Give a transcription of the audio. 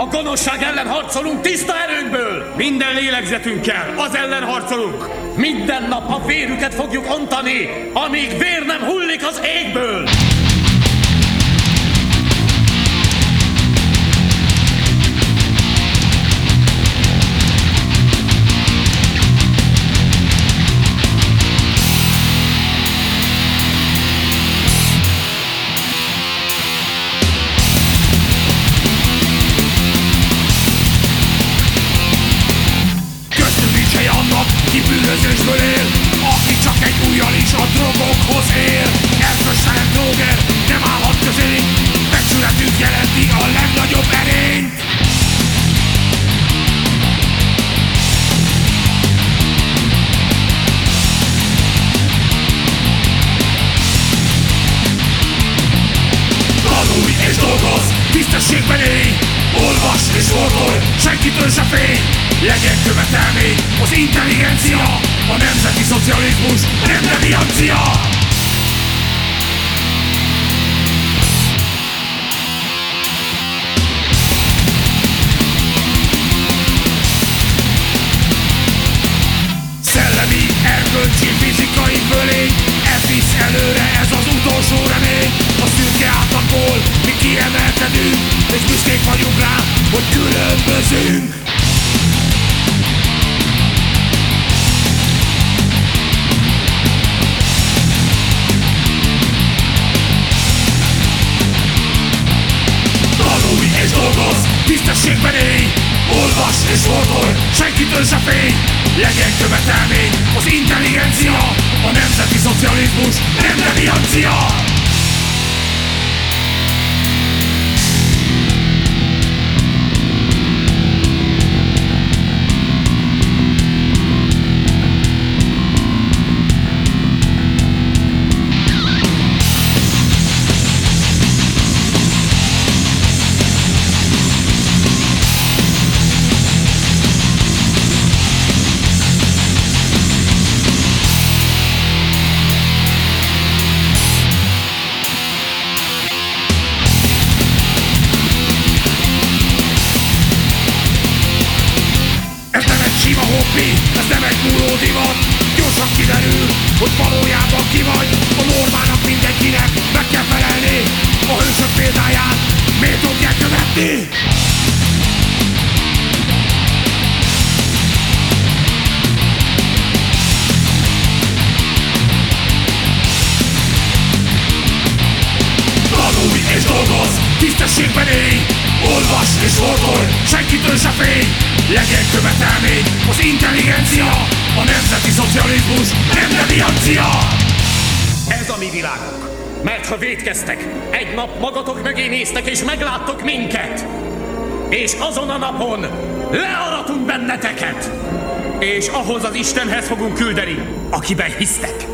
A gonoszság ellen harcolunk tiszta erőnkből! Minden lélegzetünkkel az ellen harcolunk! Minden nap a vérüket fogjuk ontani, amíg vér nem hullik az égből! Drogokhoz ér droger nem állhat közénk. Becsületünk jelenti a legnagyobb erényt. Tanulj és dolgozz, tisztességben élj. Olvas és fordulj, senkitől se félj. Legyen követelmény az intelligencia A nemzeti szocializmus nem deviancia hogy különbözünk. Tanulj és tisztességben élj Olvas és fordulj, senkitől se félj. Legyen követelmény az intelligencia A nemzeti szocializmus nem deviancia sima hobbi, ez nem egy múló divat. Gyorsan kiderül, hogy valójában ki vagy. A normának mindenkinek meg kell felelni. A hősök példáját méltó kell követni? Tanulj és dolgozz, tisztességben élj Olvas és fordulj, senkitől se félj Legyen követelmény az intelligencia A nemzeti szocializmus nem deviancia Ez a mi világunk. Mert ha védkeztek, egy nap magatok mögé néztek és megláttok minket. És azon a napon learatunk benneteket. És ahhoz az Istenhez fogunk küldeni, akiben hisztek.